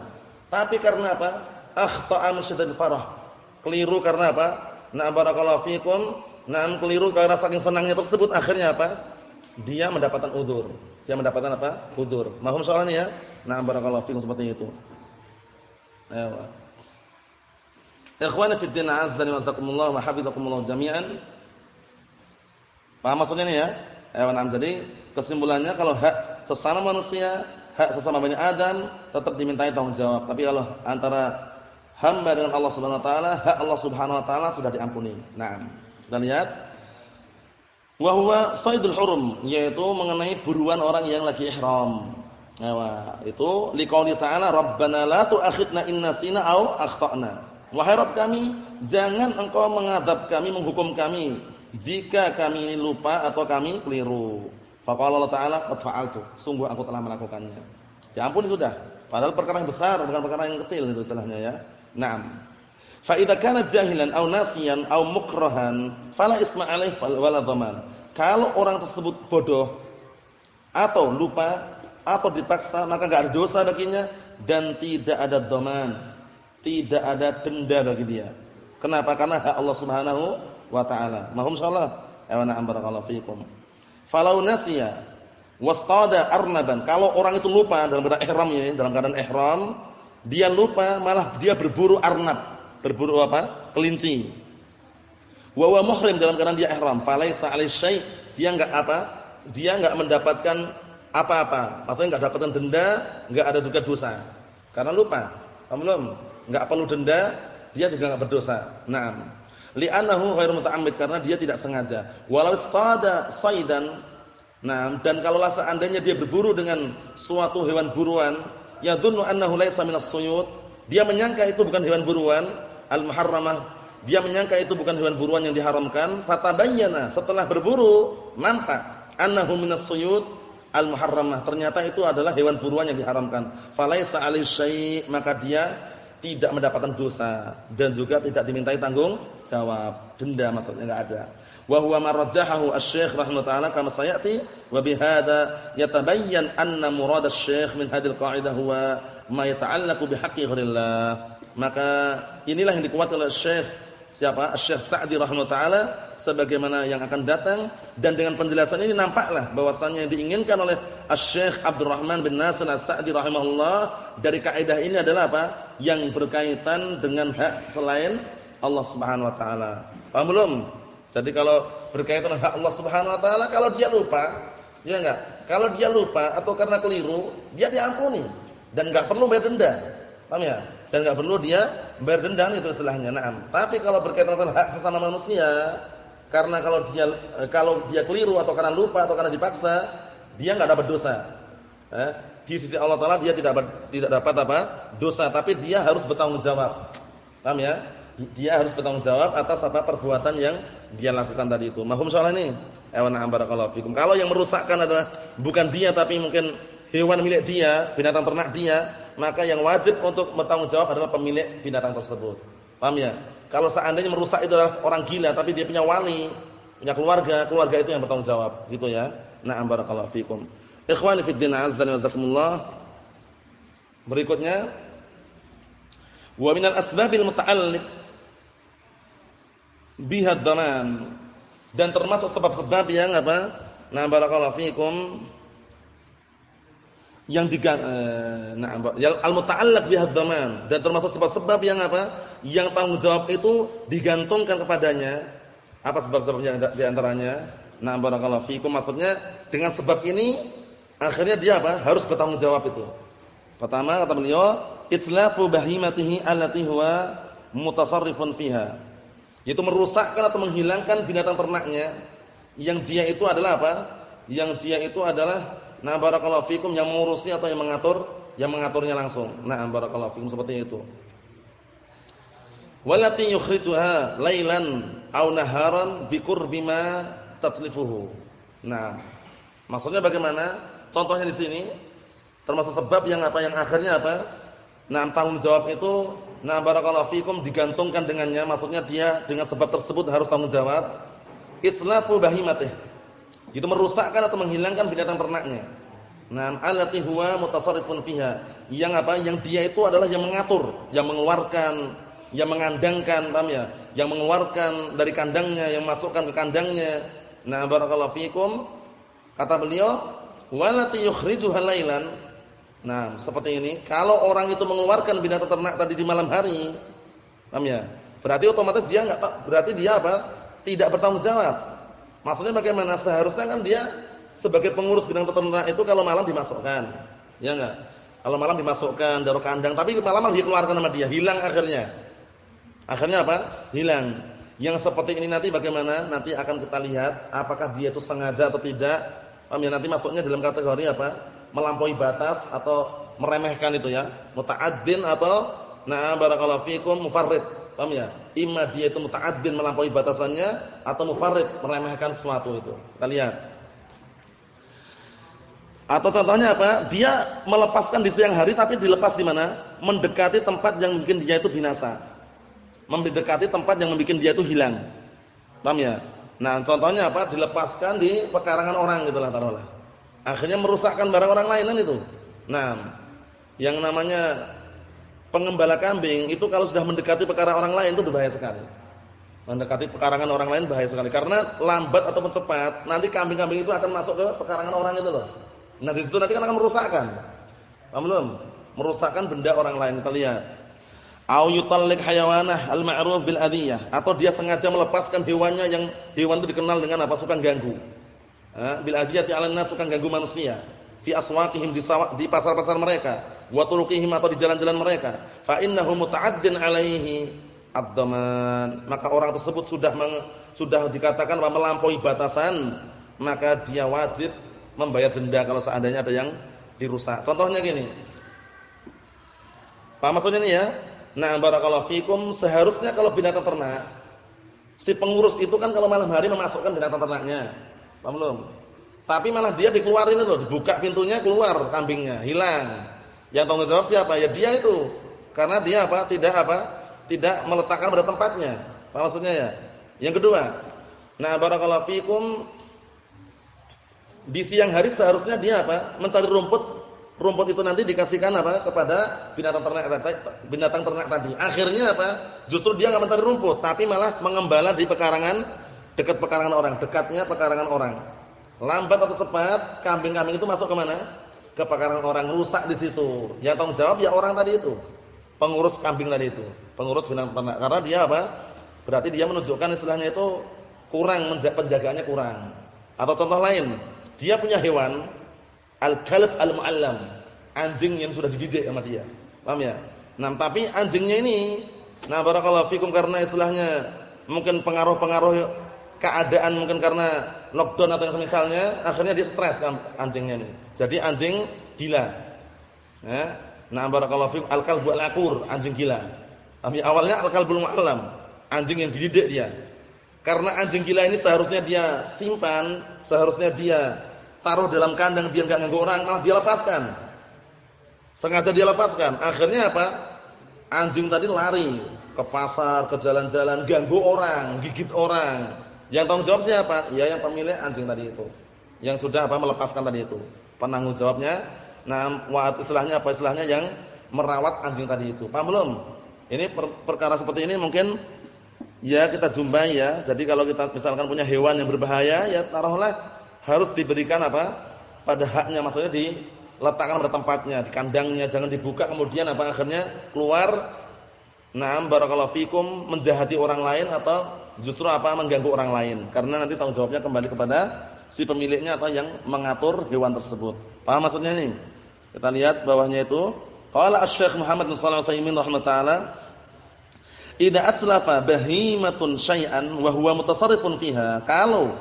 Tapi karena apa? Akhta'a min farah. Keliru karena apa? Na barakallahu fikum Nah, keliru karena saking senangnya tersebut akhirnya apa? Dia mendapatkan udur. Dia mendapatkan apa? Udur. Mahum soalnya ya? Nah, barakallahu fikum seperti itu. Ayo. Ikhwani fi din azza wa jazakumullah wa hafizakumullah jami'an. Paham maksudnya ini ya? Ayo, nah, jadi kesimpulannya kalau hak sesama manusia, hak sesama Bani Adam tetap dimintai tanggung jawab. Tapi kalau antara hamba dengan Allah Subhanahu wa taala, hak Allah Subhanahu wa taala sudah diampuni. Naam. Kita lihat. Wa huwa saydul hurum, yaitu mengenai buruan orang yang lagi ihram. Nah, itu liqauli ta'ala rabbana la tu'akhidna in nasina aw akhtana. Wahai Rabb kami, jangan engkau mengadab kami, menghukum kami jika kami ini lupa atau kami keliru. Faqala Allah Ta'ala qad fa'altu. Sungguh aku telah melakukannya. Ya ampun sudah. Padahal perkara yang besar bukan perkara yang kecil itu istilahnya ya. Naam. Fa idza jahilan aw nasiyan aw mukrahan fala isma alaih wala dhaman. Kalau orang tersebut bodoh atau lupa atau dipaksa maka enggak ada dosa baginya dan tidak ada dhaman. Tidak ada denda bagi dia. Kenapa? Karena hak Allah Subhanahu wa taala. Mahum insyaallah. Awana barakallahu fikum. Falau nasiya wasqada arnaban. Kalau orang itu lupa dalam keadaan ihram ini, dalam keadaan ihram, dia lupa malah dia berburu arnab berburu apa? Kelinci. Wa huwa muhrim dalam keadaan dia ihram, falaisa alai syai', dia enggak apa? Dia enggak mendapatkan apa-apa. Maksudnya enggak dapatkan denda, enggak ada juga dosa. Karena lupa. Belum? Enggak perlu denda, dia juga enggak berdosa. Naam. Li'annahu ghairu muta'ammid karena dia tidak sengaja. Walau istada saidan Nah, dan kalaulah seandainya dia berburu dengan suatu hewan buruan, yadhunnu annahu laisa minas suyud, dia menyangka itu bukan hewan buruan, al-muharramah. Dia menyangka itu bukan hewan buruan yang diharamkan, fatabayyana setelah berburu nampak annahu minas suyud al-muharramah. Ternyata itu adalah hewan buruan yang diharamkan. Falaisa alaihi maka dia tidak mendapatkan dosa dan juga tidak dimintai tanggung jawab. Denda maksudnya enggak ada. Wa huwa marajjahahu asy-syekh rahimahullah kama sayati wa bihadza yatabayyan anna murad asy-syekh min hadhihi al-qa'idah huwa ma yata'allaqu bihaqqi ghairillah maka inilah yang dikuatkan oleh Syekh siapa? Syekh Sa'di rahimahullah taala sebagaimana yang akan datang dan dengan penjelasan ini nampaklah bahwasannya yang diinginkan oleh Syekh Abdurrahman bin Nasir As-Sa'di rahimahullah dari kaidah ini adalah apa? Yang berkaitan dengan hak selain Allah Subhanahu wa taala. Paham belum? Jadi kalau berkaitan dengan hak Allah Subhanahu wa taala kalau dia lupa, ya enggak? Kalau dia lupa atau karena keliru, dia diampuni dan enggak perlu bayar denda. Paham ya? Dan enggak perlu dia bayar itu istilahnya. Naam. Tapi kalau berkaitan dengan hak sesama manusia, karena kalau dia kalau dia keliru atau karena lupa atau karena dipaksa, dia enggak dapat dosa. Eh, di sisi Allah taala dia tidak tidak dapat apa? dosa, tapi dia harus bertanggung jawab. Paham ya? Dia harus bertanggung jawab atas apa perbuatan yang dia lakukan tadi itu. Mahum soal ini. Ewan barakallahu fikum. Kalau yang merusakkan adalah bukan dia tapi mungkin hewan milik dia, binatang ternak dia, maka yang wajib untuk bertanggung jawab adalah pemilik binatang tersebut. Paham ya? Kalau seandainya merusak itu adalah orang gila tapi dia punya wali, punya keluarga, keluarga itu yang bertanggung jawab, gitu ya. Na'am barakallahu fikum. Ikhwani fid din azza wa jazakumullah. Berikutnya wa minal asbabil muta'alliq biha dhaman dan termasuk sebab-sebab yang apa? Nah, barakallahu fikum yang digan eh, nah al-muta'allaq bihad dhaman dan termasuk sebab-sebab yang apa? Yang tanggung jawab itu digantungkan kepadanya. Apa sebab-sebabnya di antaranya? Nah, barakallahu fikum maksudnya dengan sebab ini akhirnya dia apa? Harus bertanggung jawab itu. Pertama kata beliau, itlafu bahimatihi allati huwa mutasarrifun fiha. Yaitu merusakkan atau menghilangkan binatang ternaknya yang dia itu adalah apa? Yang dia itu adalah nah barakallahu fikum yang mengurusnya atau yang mengatur, yang mengaturnya langsung. Nah, barakallahu fikum seperti itu. Walati yukhrijuha lailan aw naharan biqurbi ma tatslifuhu. Nah, maksudnya bagaimana? Contohnya di sini termasuk sebab yang apa yang akhirnya apa? Nah, tanggung jawab itu nah barakallahu fikum digantungkan dengannya, maksudnya dia dengan sebab tersebut harus tanggung jawab. Itslafu bahimatih. Itu merusakkan atau menghilangkan binatang ternaknya. Nah, allati huwa mutasarrifun fiha. Yang apa? Yang dia itu adalah yang mengatur, yang mengeluarkan, yang mengandangkan, paham ya? Yang mengeluarkan dari kandangnya, yang masukkan ke kandangnya. Nah, barakallahu fikum. Kata beliau, walati yukhrijuha lailan Nah, seperti ini. Kalau orang itu mengeluarkan binatang ternak tadi di malam hari, paham ya? Berarti otomatis dia enggak berarti dia apa? Tidak bertanggung jawab. Maksudnya bagaimana? Seharusnya kan dia sebagai pengurus binatang ternak itu kalau malam dimasukkan. Ya enggak? Kalau malam dimasukkan dari kandang, tapi malam dia keluarkan sama dia, hilang akhirnya. Akhirnya apa? Hilang. Yang seperti ini nanti bagaimana? Nanti akan kita lihat apakah dia itu sengaja atau tidak. Paham ya? Nanti masuknya dalam kategori apa? melampaui batas atau meremehkan itu ya, muta'addin atau na'am barakallahu fikum mufarrid. Paham ya? Imma dia itu muta'addin melampaui batasannya atau mufarrid meremehkan sesuatu itu. Kita lihat. Atau contohnya apa? Dia melepaskan di siang hari tapi dilepas di mana? Mendekati tempat yang mungkin dia itu binasa. Mendekati tempat yang membuat dia itu hilang. Paham ya? Nah, contohnya apa? Dilepaskan di pekarangan orang gitu lah taruhlah. Akhirnya merusakkan barang orang lain kan itu. Nah, yang namanya pengembala kambing itu kalau sudah mendekati perkara orang lain itu berbahaya sekali. Mendekati pekarangan orang lain bahaya sekali karena lambat ataupun cepat nanti kambing-kambing itu akan masuk ke pekarangan orang itu loh. Nah, di situ nanti kan akan merusakkan. Paham belum? Merusakkan benda orang lain. Kita lihat. Au yutallik hayawanah al-ma'ruf bil adiyah atau dia sengaja melepaskan hewannya yang hewan itu dikenal dengan apa? suka ganggu bil adiyati 'alan suka ganggu manusia fi aswaqihim di pasar-pasar mereka wa turuqihim atau di jalan-jalan mereka. Fa innahu muta'addin 'alaihi ad-daman. Maka orang tersebut sudah meng, sudah dikatakan bahwa melampaui batasan maka dia wajib membayar denda kalau seandainya ada yang dirusak. Contohnya gini. Pak maksudnya ini ya? Nah barakallahu fikum seharusnya kalau binatang ternak si pengurus itu kan kalau malam hari memasukkan binatang ternaknya. Paham belum? Tapi malah dia dikeluarin itu loh, dibuka pintunya keluar kambingnya, hilang. Yang tanggung jawab siapa? Ya dia itu. Karena dia apa? Tidak apa? Tidak meletakkan pada tempatnya. Apa maksudnya ya? Yang kedua, nah barakallahu fikum di siang hari seharusnya dia apa? Mencari rumput. Rumput itu nanti dikasihkan apa? Kepada binatang ternak tadi. Binatang ternak tadi. Akhirnya apa? Justru dia enggak mencari rumput, tapi malah mengembala di pekarangan dekat pekarangan orang, dekatnya pekarangan orang. Lambat atau cepat, kambing-kambing itu masuk ke mana? Ke pekarangan orang, rusak di situ. Yang tanggung jawab ya orang tadi itu. Pengurus kambing tadi itu, pengurus binatang ternak. Karena dia apa? Berarti dia menunjukkan istilahnya itu kurang penjagaannya kurang. Atau contoh lain, dia punya hewan al-kalb al-muallam, anjing yang sudah dididik sama dia. Paham ya? Nah, tapi anjingnya ini nah barakallahu fikum karena istilahnya mungkin pengaruh-pengaruh keadaan mungkin karena lockdown atau yang semisalnya, akhirnya dia stres kan anjingnya ini. Jadi anjing gila. Ya. Nah, barakallahu fiikum al-kalbu al-aqur, anjing gila. Tapi awalnya al-kalbul mu'allam, anjing yang dididik dia. Karena anjing gila ini seharusnya dia simpan, seharusnya dia taruh dalam kandang biar enggak ganggu orang, malah dia lepaskan. Sengaja dia lepaskan. Akhirnya apa? Anjing tadi lari ke pasar, ke jalan-jalan, ganggu orang, gigit orang. Yang tanggung jawab siapa? Ya yang pemilik anjing tadi itu. Yang sudah apa melepaskan tadi itu. Penanggung jawabnya nah wa istilahnya apa istilahnya yang merawat anjing tadi itu. Paham belum? Ini per perkara seperti ini mungkin ya kita jumpai ya. Jadi kalau kita misalkan punya hewan yang berbahaya ya taruhlah harus diberikan apa? pada haknya maksudnya diletakkan pada tempatnya, di kandangnya, jangan dibuka kemudian apa akhirnya keluar Naam barakallahu fikum menjahati orang lain atau justru apa mengganggu orang lain karena nanti tanggung jawabnya kembali kepada si pemiliknya atau yang mengatur hewan tersebut. Paham maksudnya ini? Kita lihat bawahnya itu qala Asy-Syaikh Muhammad bin Shalih Al-Utsaimin rahimahutaala Idza atlafa bahimatun syai'an wa huwa mutasarrifun fiha. Kalau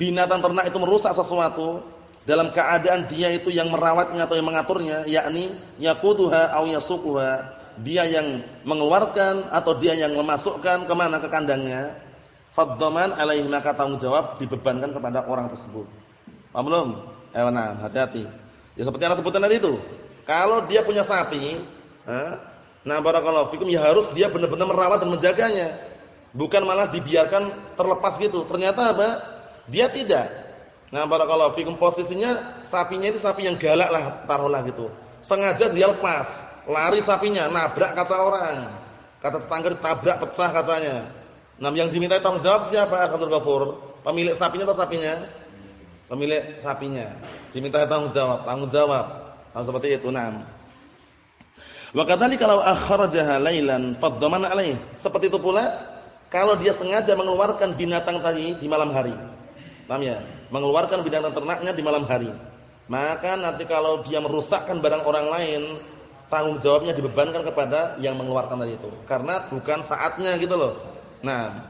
binatang ternak itu merusak sesuatu dalam keadaan dia itu yang merawatnya atau yang mengaturnya, yakni yaqutuha aw yasuquha dia yang mengeluarkan atau dia yang memasukkan ke mana ke kandangnya, fadzaman alaihi maka tanggung jawab dibebankan kepada orang tersebut. Paham belum? Eh, nah, hati-hati. Ya seperti yang sebutan tadi itu. Kalau dia punya sapi, nah barakallahu fikum ya harus dia benar-benar merawat dan menjaganya. Bukan malah dibiarkan terlepas gitu. Ternyata apa? Dia tidak. Nah barakallahu fikum posisinya sapinya itu sapi yang galak lah taruhlah gitu. Sengaja dia lepas lari sapinya, nabrak kaca orang. Kata tetangga ditabrak pecah kacanya. Nah, yang diminta tanggung jawab siapa? Abdul Ghafur. Pemilik sapinya atau sapinya? Pemilik sapinya. Diminta tanggung jawab, tanggung jawab. Nah, seperti itu, nah. Wa kadzalika kalau akhrajaha lailan faddaman alaih. Seperti itu pula kalau dia sengaja mengeluarkan binatang tadi di malam hari. Paham ya? Mengeluarkan binatang ternaknya di malam hari. Maka nanti kalau dia merusakkan barang orang lain, tanggung jawabnya dibebankan kepada yang mengeluarkan tadi itu karena bukan saatnya gitu loh. Nah,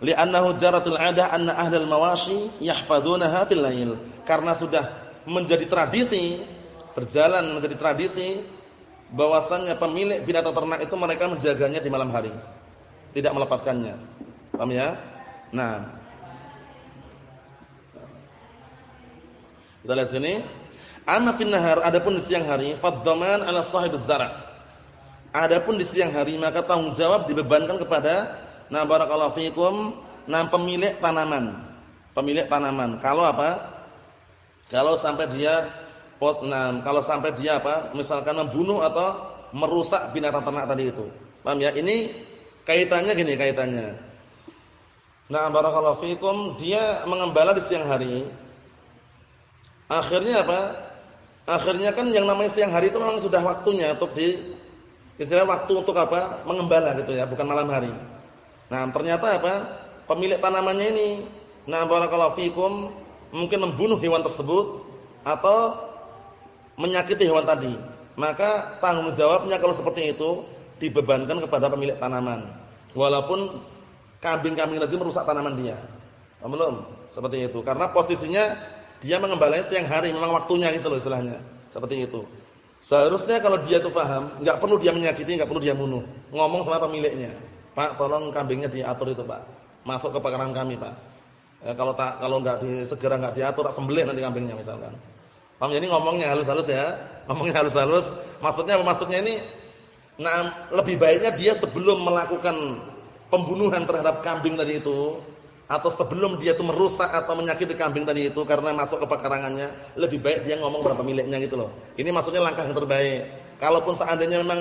li'annahu jaratul 'adah anna ahlal mawashi yahfazunaha bil lail. Karena sudah menjadi tradisi, berjalan menjadi tradisi bahwasannya pemilik binatang ternak itu mereka menjaganya di malam hari. Tidak melepaskannya. Paham ya? Nah. Kita lihat sini. Amma fin nahar adapun di siang hari fadzaman ala sahibuz zara'. Adapun di siang hari maka tanggung jawab dibebankan kepada na barakallahu fikum na pemilik tanaman. Pemilik tanaman. Kalau apa? Kalau sampai dia pos nah, kalau sampai dia apa? Misalkan membunuh atau merusak binatang ternak tadi itu. Paham ya? Ini kaitannya gini kaitannya. Nah, barakallahu fikum dia mengembala di siang hari. Akhirnya apa? Akhirnya kan yang namanya siang hari itu memang sudah waktunya untuk di istilah waktu untuk apa? Mengembala gitu ya, bukan malam hari. Nah, ternyata apa? Pemilik tanamannya ini nah barakallahu fikum mungkin membunuh hewan tersebut atau menyakiti hewan tadi. Maka tanggung jawabnya kalau seperti itu dibebankan kepada pemilik tanaman. Walaupun kambing-kambing tadi merusak tanaman dia. Belum? Seperti itu. Karena posisinya dia mengembalanya siang hari, memang waktunya gitu loh istilahnya. Seperti itu. Seharusnya kalau dia itu paham, enggak perlu dia menyakiti, enggak perlu dia bunuh. Ngomong sama pemiliknya. Pak, tolong kambingnya diatur itu, Pak. Masuk ke pekarangan kami, Pak. Ya, kalau tak kalau enggak di, segera enggak diatur, sembelih nanti kambingnya misalkan. Paham jadi ngomongnya halus-halus ya. Ngomongnya halus-halus. Maksudnya maksudnya ini? Nah, lebih baiknya dia sebelum melakukan pembunuhan terhadap kambing tadi itu, atau sebelum dia itu merusak atau menyakiti kambing tadi itu karena masuk ke pekarangannya, lebih baik dia ngomong kepada pemiliknya gitu loh. Ini maksudnya langkah yang terbaik. Kalaupun seandainya memang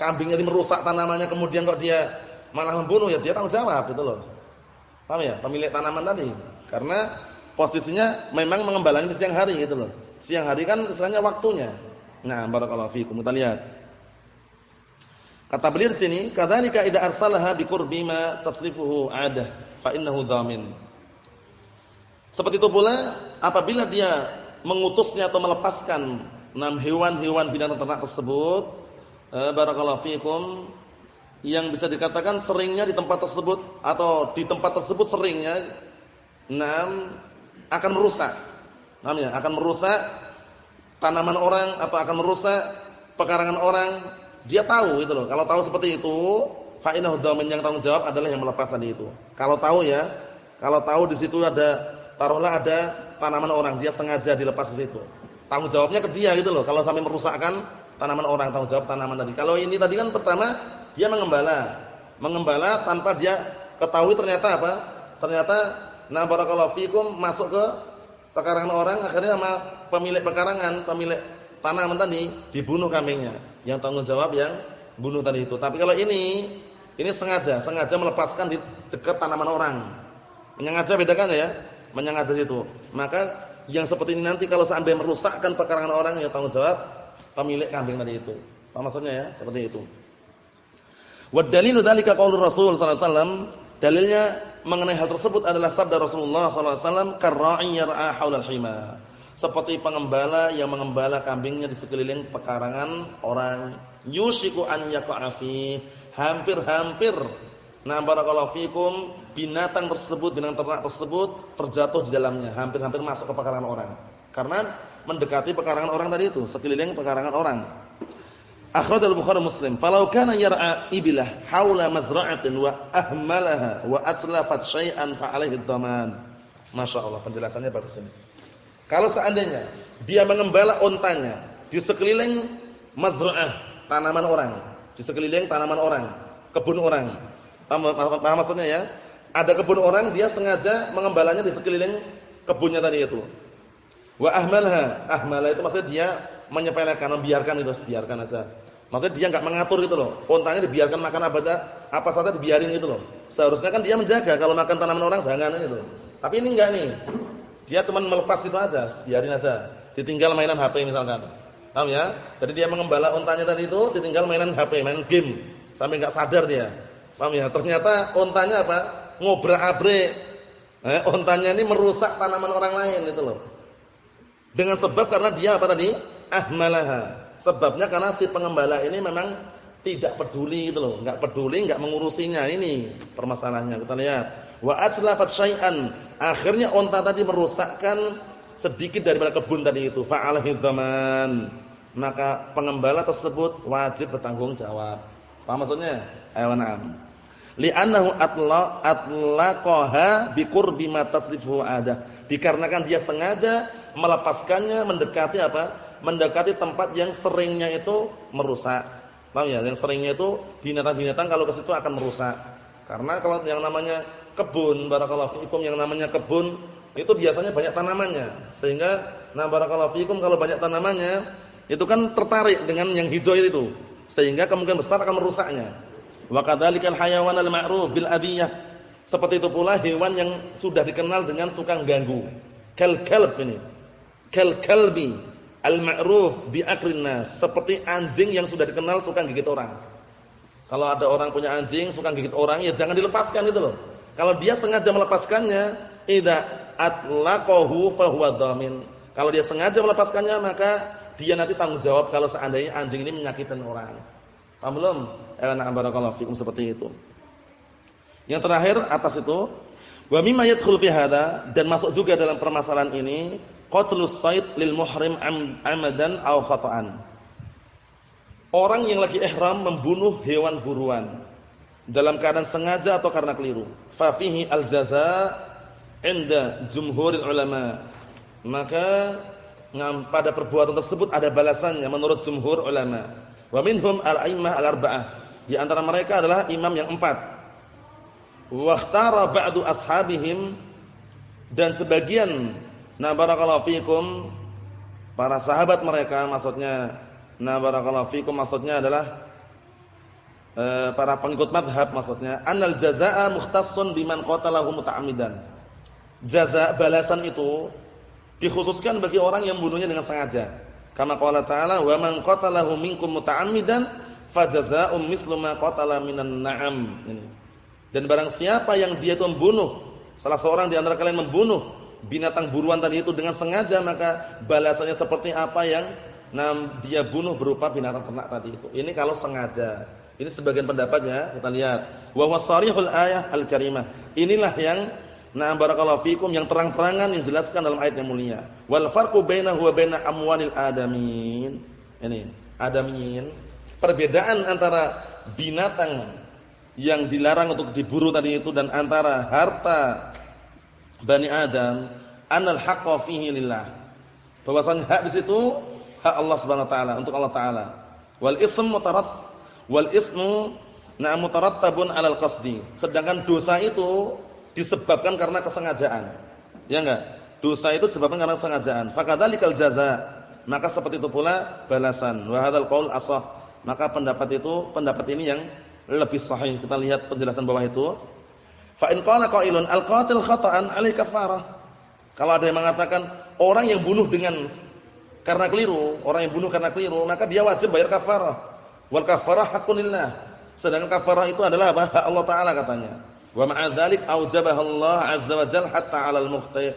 kambingnya ini merusak tanamannya kemudian kok dia malah membunuh ya dia tanggung jawab gitu loh. Paham ya? Pemilik tanaman tadi. Karena posisinya memang mengembalanya di siang hari gitu loh. Siang hari kan istilahnya waktunya. Nah, barakallahu fiikum. Kita lihat. Kata beliau di sini, kadzalika idza arsalaha bi qurbi ma tasrifuhu 'adah fa innahu dhamin. Seperti itu pula apabila dia mengutusnya atau melepaskan enam hewan-hewan binatang ternak tersebut, eh, barakallahu fikum, yang bisa dikatakan seringnya di tempat tersebut atau di tempat tersebut seringnya enam akan merusak. Namanya akan merusak tanaman orang atau akan merusak pekarangan orang dia tahu itu loh. Kalau tahu seperti itu, fa innahu yang tanggung jawab adalah yang melepas tadi itu. Kalau tahu ya, kalau tahu di situ ada taruhlah ada tanaman orang, dia sengaja dilepas ke situ. Tanggung jawabnya ke dia gitu loh. Kalau sampai merusakkan tanaman orang, tanggung jawab tanaman tadi. Kalau ini tadi kan pertama dia mengembala. Mengembala tanpa dia ketahui ternyata apa? Ternyata na barakallahu fikum masuk ke pekarangan orang akhirnya sama pemilik pekarangan, pemilik tanaman tadi dibunuh kambingnya. Yang tanggung jawab yang bunuh tadi itu. Tapi kalau ini ini sengaja, sengaja melepaskan di dekat tanaman orang. Sengaja bedakan ya. menyengaja itu. Maka yang seperti ini nanti kalau seandainya merusakkan pekarangan orang ya tanggung jawab pemilik kambing tadi itu. Apa maksudnya ya? Seperti itu. Wa dalilu dzalika qaulur Rasul sallallahu alaihi wasallam, dalilnya mengenai hal tersebut adalah sabda Rasulullah sallallahu alaihi wasallam, "Karra'i yar'a haulal hima." Seperti pengembala yang mengembala kambingnya di sekeliling pekarangan orang, yusiku an yaqa'a Hampir-hampir Nah, barakallahu fikum, binatang tersebut, binatang ternak tersebut terjatuh di dalamnya, hampir-hampir masuk ke pekarangan orang. Karena mendekati pekarangan orang tadi itu, sekeliling pekarangan orang. Akhraj al-Bukhari Muslim, "Falau kana yar'a ibilah haula mazra'atin wa ahmalaha wa atlafat syai'an fa 'alaihi dhaman." Masyaallah, penjelasannya bagus ini. Kalau seandainya dia mengembala ontanya di sekeliling mazra'ah, tanaman orang, di sekeliling tanaman orang, kebun orang, Paham, maksudnya ya? Ada kebun orang dia sengaja mengembalanya di sekeliling kebunnya tadi itu. Wa ahmalha, ahmala itu maksudnya dia menyepelekan, membiarkan itu, biarkan aja. Maksudnya dia enggak mengatur itu loh. Ontanya dibiarkan makan apa aja, apa saja dibiarin gitu loh. Seharusnya kan dia menjaga kalau makan tanaman orang jangan itu. Tapi ini enggak nih. Dia cuma melepas itu aja, biarin aja. Ditinggal mainan HP misalkan. Paham ya? Jadi dia mengembala ontanya tadi itu ditinggal mainan HP, main game sampai enggak sadar dia. Paham ya? Ternyata ontanya apa? Ngobrak-abrik. Eh, ontanya ini merusak tanaman orang lain itu loh. Dengan sebab karena dia apa tadi? Ahmalaha. Sebabnya karena si pengembala ini memang tidak peduli itu loh, enggak peduli, enggak mengurusinya ini permasalahannya. Kita lihat. Wa atlafat syai'an. Akhirnya onta tadi merusakkan sedikit daripada kebun tadi itu. Fa'alahi dhaman. Maka pengembala tersebut wajib bertanggung jawab. Paham maksudnya? Ayo na'am. Li'annahu atla atlaqaha biqurbi ma tasrifu ada. Dikarenakan dia sengaja melepaskannya mendekati apa? Mendekati tempat yang seringnya itu merusak. Paham ya? Yang seringnya itu binatang-binatang kalau ke situ akan merusak. Karena kalau yang namanya kebun barakallahu fikum yang namanya kebun itu biasanya banyak tanamannya. Sehingga nah barakallahu fikum kalau banyak tanamannya itu kan tertarik dengan yang hijau itu sehingga kemungkinan besar akan merusaknya Wa kadzalikal hayawan al-ma'ruf bil adiyah. Seperti itu pula hewan yang sudah dikenal dengan suka ganggu. Kal kalb ini. Kal kalbi al-ma'ruf bi akrin nas. Seperti anjing yang sudah dikenal suka gigit orang. Kalau ada orang punya anjing suka gigit orang ya jangan dilepaskan itu loh. Kalau dia sengaja melepaskannya, idza atlaqahu fa huwa dhamin. Kalau dia sengaja melepaskannya maka dia nanti tanggung jawab kalau seandainya anjing ini menyakitkan orang. Paham belum? Na'am barakallahu fikum seperti itu. Yang terakhir atas itu wa mimma yadkhul fi dan masuk juga dalam permasalahan ini qatlus sayd lil muhrim amadan aw khata'an. Orang yang lagi ihram membunuh hewan buruan dalam keadaan sengaja atau karena keliru. Fa fihi al jaza inda jumhuril ulama. Maka pada perbuatan tersebut ada balasannya menurut jumhur ulama. Wa minhum al-a'immah al-arba'ah. Di antara mereka adalah imam yang empat. Wa ikhtara ba'du ashabihim dan sebagian na barakallahu fikum para sahabat mereka maksudnya na barakallahu fikum maksudnya adalah e, para pengikut madhab maksudnya annal jazaa'a mukhtassun biman qatalahu muta'ammidan. Jaza balasan itu dikhususkan bagi orang yang membunuhnya dengan sengaja. Kama qala ta'ala wa man qatalahu minkum muta'ammidan fajazaa'un mislu ma qatala minan na'am. Dan barang siapa yang dia itu membunuh salah seorang di antara kalian membunuh binatang buruan tadi itu dengan sengaja maka balasannya seperti apa yang nam dia bunuh berupa binatang ternak tadi itu. Ini kalau sengaja. Ini sebagian pendapatnya kita lihat. Wa wasarihul ayah al-karimah. Inilah yang Nah barakallahu fikum yang terang-terangan yang jelaskan dalam ayat yang mulia. Wal farqu bainahu wa baina amwalil adamin. Ini, adamin. Perbedaan antara binatang yang dilarang untuk diburu tadi itu dan antara harta Bani Adam, anal haqqo fihi lillah. Bahwasanya hak di situ hak Allah Subhanahu wa taala untuk Allah taala. Wal itsm mutarat wal itsmu na mutarattabun 'alal qasdi. Sedangkan dosa itu disebabkan karena kesengajaan. Ya enggak? Dosa itu disebabkan karena kesengajaan. Fakadzalikal jaza. Maka seperti itu pula balasan. Wa hadzal qaul asah. Maka pendapat itu, pendapat ini yang lebih sahih. Kita lihat penjelasan bawah itu. Fa in qala qailun al-qatil khata'an 'alai kafarah. Kalau ada yang mengatakan orang yang bunuh dengan karena keliru, orang yang bunuh karena keliru, maka dia wajib bayar kafarah. Wal kafarah haqqunillah. Sedangkan kafarah itu adalah apa? Allah taala katanya. Wa ma'a dzalik aujabaha Allah azza wa jalla hatta 'alal mukhti'.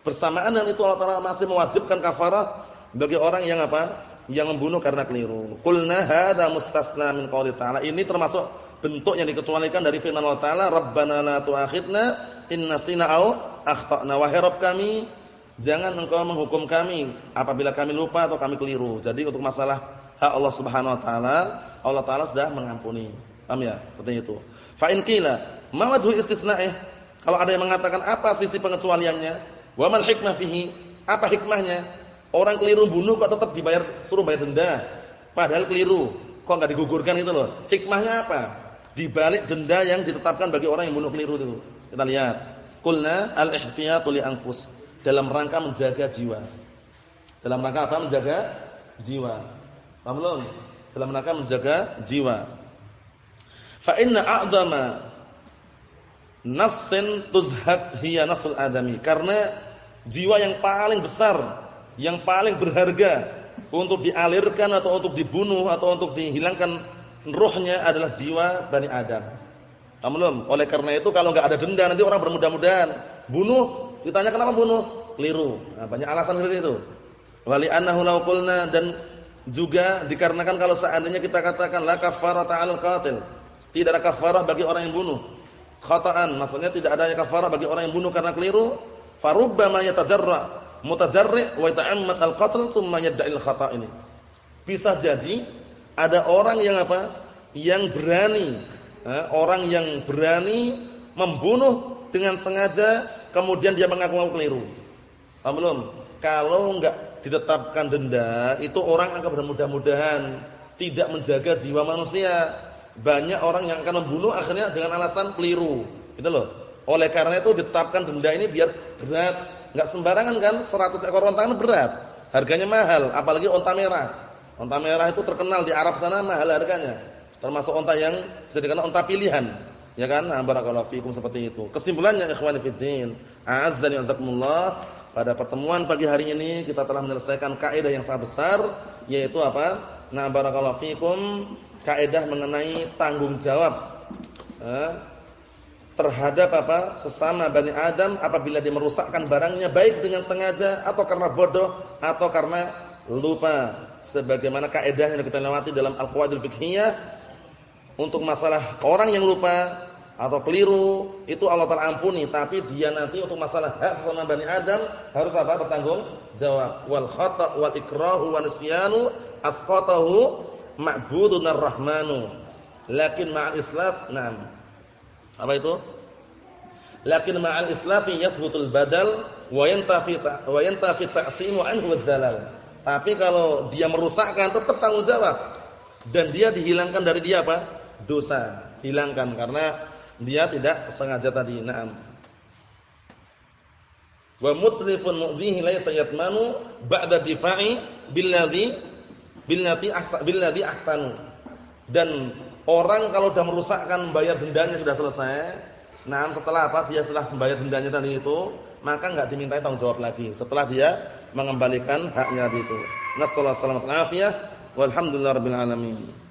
Bersamaan dengan itu Allah taala masih mewajibkan kafarah bagi orang yang apa? Yang membunuh karena keliru. Qulna hadza mustasna min qouli ta'ala. Ini termasuk bentuk yang dikecualikan dari firman Allah taala, "Rabbana la tu'akhidna in nasina aw akhtana." Wahai Rabb kami, jangan engkau menghukum kami apabila kami lupa atau kami keliru. Jadi untuk masalah hak Allah Subhanahu wa taala, Allah taala sudah mengampuni. Paham ya? Seperti itu. Fa in qila, ma wajhu istitsna'ih? Kalau ada yang mengatakan apa sisi pengecualiannya? Wa mal hikmah fihi? Apa hikmahnya? Orang keliru bunuh kok tetap dibayar suruh bayar denda. Padahal keliru. Kok enggak digugurkan itu loh. Hikmahnya apa? Di balik denda yang ditetapkan bagi orang yang bunuh keliru itu. Kita lihat. Qulna al-ihtiyatu li anfus. Dalam rangka menjaga jiwa. Dalam rangka apa? Menjaga jiwa. Paham belum? Dalam rangka menjaga jiwa. Fa inna a'dama nafsin tuzhad hiya nafsul adami. Karena jiwa yang paling besar, yang paling berharga untuk dialirkan atau untuk dibunuh atau untuk dihilangkan rohnya adalah jiwa Bani Adam. Paham Oleh karena itu kalau enggak ada denda nanti orang bermudah-mudahan bunuh, ditanya kenapa bunuh? Keliru. Nah, banyak alasan seperti itu. Wali annahu law dan juga dikarenakan kalau seandainya kita katakan la kafarata 'alal qatil. Tidak ada kafarah bagi orang yang bunuh. Khata'an, maksudnya tidak adanya kafarah bagi orang yang bunuh karena keliru. Farubbama yatajarra mutajarri wa yata'ammad al-qatl thumma yad'il khata' ini. Bisa jadi ada orang yang apa? Yang berani, eh, orang yang berani membunuh dengan sengaja kemudian dia mengaku-ngaku keliru. Paham belum? Kalau enggak ditetapkan denda, itu orang akan bermudah-mudahan tidak menjaga jiwa manusia. Banyak orang yang akan membunuh akhirnya dengan alasan keliru. Gitu loh. Oleh karena itu ditetapkan denda ini biar berat. Enggak sembarangan kan 100 ekor onta kan berat. Harganya mahal, apalagi onta merah. Onta merah itu terkenal di Arab sana mahal harganya. Termasuk onta yang bisa onta pilihan. Ya kan? Nah, barakallahu fikum seperti itu. Kesimpulannya ikhwani fiddin, a'azzani wazakumullah, pada pertemuan pagi hari ini kita telah menyelesaikan kaidah yang sangat besar yaitu apa? Nah, barakallahu fikum, kaidah mengenai tanggung jawab eh, terhadap apa? sesama Bani Adam apabila dia merusakkan barangnya baik dengan sengaja atau karena bodoh atau karena lupa. Sebagaimana kaidah yang kita lewati dalam Al-Qawaidul Fiqhiyah untuk masalah orang yang lupa atau keliru itu Allah Taala ampuni. Tapi dia nanti untuk masalah hak sesama Bani Adam harus apa? Bertanggung jawab. Wal khata' wal ikrahu wa nisyanu asqatahu ma'budun ar-rahmanu lakin ma'al islat na'am apa itu lakin ma'al islafi yathbutul badal wa yantafi wa yantafi ta'simu anhu waz-zalal tapi kalau dia merusakkan tetap tanggung jawab. Dan dia dihilangkan dari dia apa? Dosa. Hilangkan karena dia tidak sengaja tadi. Naam. Wa mutrifun mu'dhihi laysa yatmanu ba'da difa'i billadhi billati ahsa billadhi ahsanu. Dan orang kalau sudah merusakkan bayar dendanya sudah selesai. Nah, setelah apa? Dia setelah membayar dendanya tadi itu, maka enggak dimintai tanggung jawab lagi. Setelah dia mengembalikan haknya itu. Nasallahu alaihi wasallam. Walhamdulillahirabbil alamin.